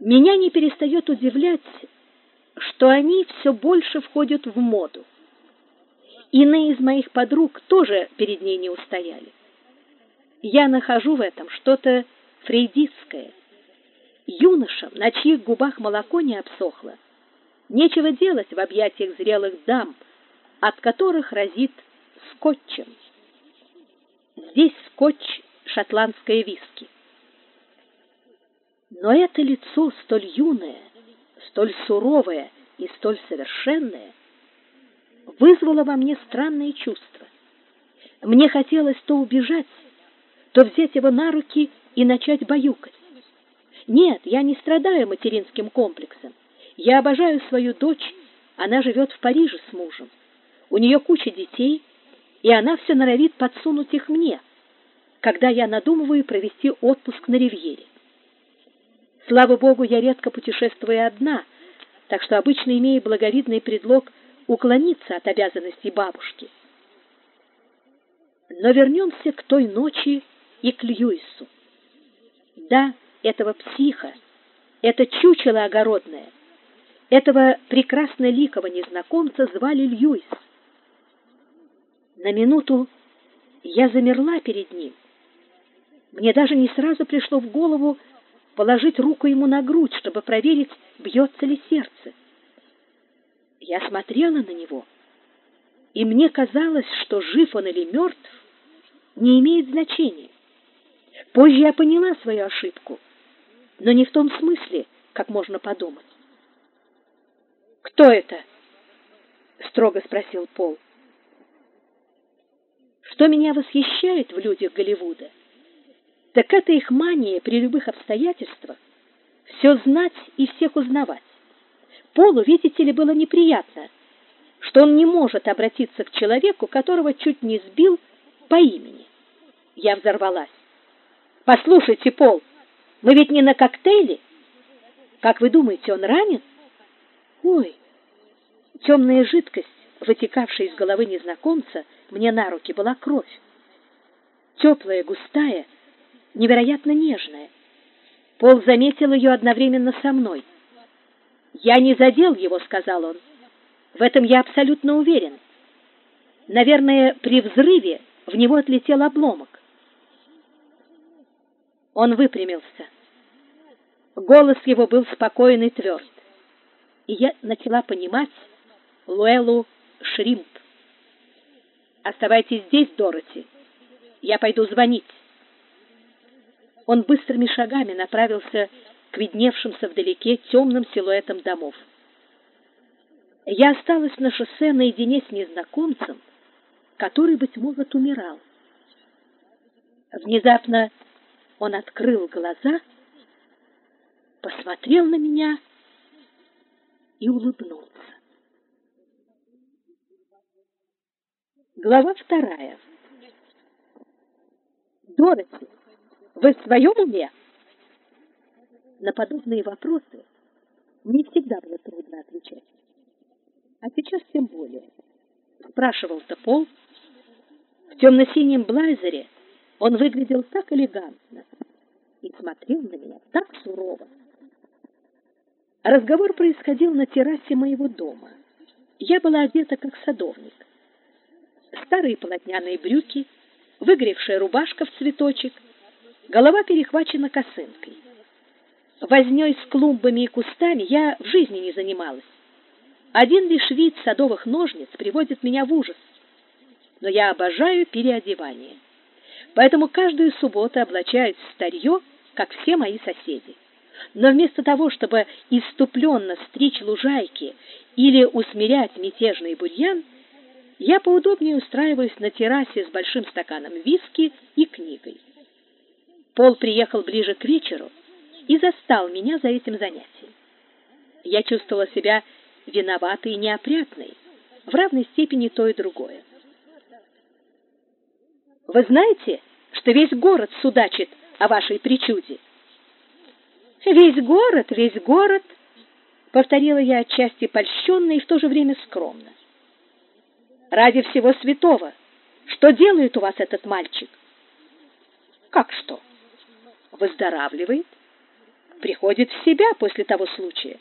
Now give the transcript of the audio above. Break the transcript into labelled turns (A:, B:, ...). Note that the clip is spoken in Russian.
A: Меня не перестает удивлять, что они все больше входят в моду. Иные из моих подруг тоже перед ней не устояли. Я нахожу в этом что-то фрейдистское. Юношам, на чьих губах молоко не обсохло, нечего делать в объятиях зрелых дам, от которых разит скотчем. Здесь скотч шотландское виски. Но это лицо столь юное, столь суровое и столь совершенное вызвало во мне странные чувства. Мне хотелось то убежать, то взять его на руки и начать баюкать. Нет, я не страдаю материнским комплексом. Я обожаю свою дочь, она живет в Париже с мужем. У нее куча детей, и она все норовит подсунуть их мне, когда я надумываю провести отпуск на ривьере. Слава богу, я редко путешествую одна, так что обычно имею благовидный предлог уклониться от обязанностей бабушки. Но вернемся к той ночи и к Льюису. Да, этого психа, это чучело огородное, этого прекрасно ликого незнакомца звали Льюис. На минуту я замерла перед ним. Мне даже не сразу пришло в голову, положить руку ему на грудь, чтобы проверить, бьется ли сердце. Я смотрела на него, и мне казалось, что жив он или мертв, не имеет значения. Позже я поняла свою ошибку, но не в том смысле, как можно подумать. «Кто это?» — строго спросил Пол. Что меня восхищает в людях Голливуда — так это их мания при любых обстоятельствах все знать и всех узнавать. Полу, видите ли, было неприятно, что он не может обратиться к человеку, которого чуть не сбил по имени. Я взорвалась. Послушайте, Пол, мы ведь не на коктейле. Как вы думаете, он ранен? Ой, темная жидкость, вытекавшая из головы незнакомца, мне на руки была кровь. Теплая, густая, невероятно нежная. Пол заметил ее одновременно со мной. «Я не задел его», — сказал он. «В этом я абсолютно уверен. Наверное, при взрыве в него отлетел обломок». Он выпрямился. Голос его был спокоен и тверд. И я начала понимать Луэлу Шримп. «Оставайтесь здесь, Дороти. Я пойду звонить» он быстрыми шагами направился к видневшимся вдалеке темным силуэтам домов. Я осталась на шоссе наедине с незнакомцем, который, быть может, умирал. Внезапно он открыл глаза, посмотрел на меня и улыбнулся. Глава вторая. Дороти. Вы в своем уме? На подобные вопросы не всегда было трудно отвечать. А сейчас тем более. Спрашивал-то Пол. В темно-синем блайзере он выглядел так элегантно и смотрел на меня так сурово. Разговор происходил на террасе моего дома. Я была одета как садовник. Старые полотняные брюки, выгоревшая рубашка в цветочек — голова перехвачена косынкой. Вознёй с клумбами и кустами я в жизни не занималась. Один лишь вид садовых ножниц приводит меня в ужас. Но я обожаю переодевание. Поэтому каждую субботу облачаюсь в старье, как все мои соседи. Но вместо того, чтобы иступленно стричь лужайки или усмирять мятежный бурьян, я поудобнее устраиваюсь на террасе с большим стаканом виски и книгой. Пол приехал ближе к вечеру и застал меня за этим занятием. Я чувствовала себя виноватой и неопрятной, в равной степени то и другое. Вы знаете, что весь город судачит о вашей причуде? Весь город, весь город, повторила я отчасти польщенно и в то же время скромно. Ради всего святого, что делает у вас этот мальчик? Как что? Выздоравливает? приходит в себя после того случая.